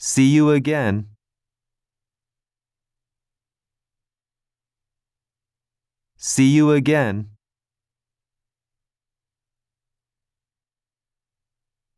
See you again. See you again.